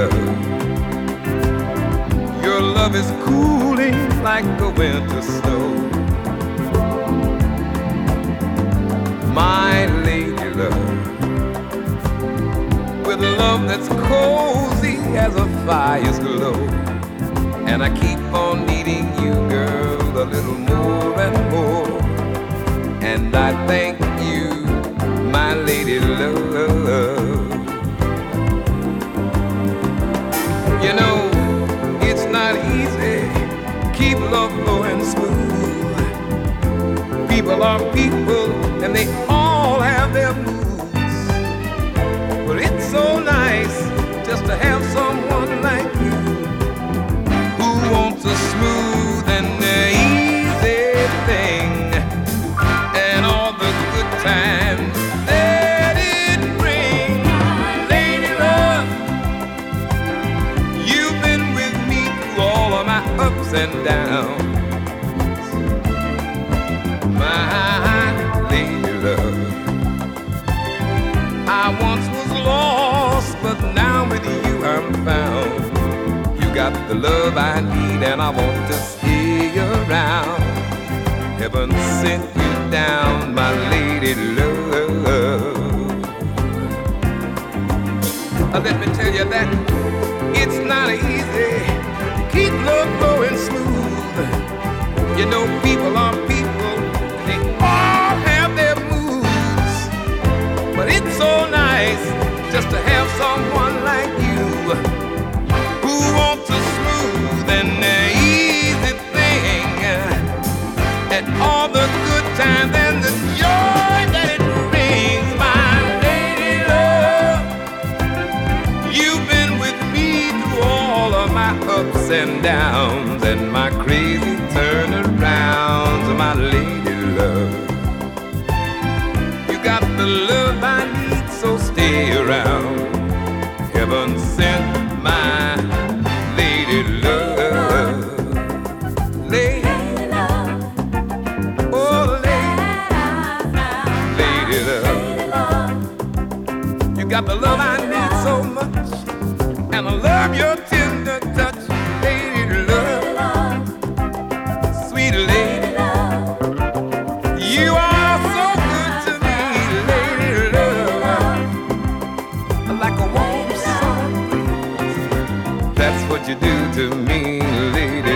Lady your love is cooling like a winter snow. My lady love, with love that's cozy as a fire's glow. And I keep on needing you, girl, a little more People are people, and they all have their moods. But it's so nice just to have someone like you who wants a smooth and easy thing, and all the good times that it brings. Lady love. You've been with me through all of my ups and downs. Got the love I need, and I want to stay around. Heaven sent you down, my lady love. Let me tell you that it's not easy to keep love flowing smooth. You know, and all the good times and the joy that it brings, my lady love. You've been with me through all of my ups and downs and my crazy turnarounds, my lady love. You got the love I need, so stay around. Heaven sent so much, and I love your tender touch, lady love, sweet lady. You are so good to me, lady love, like a warm sun. That's what you do to me, lady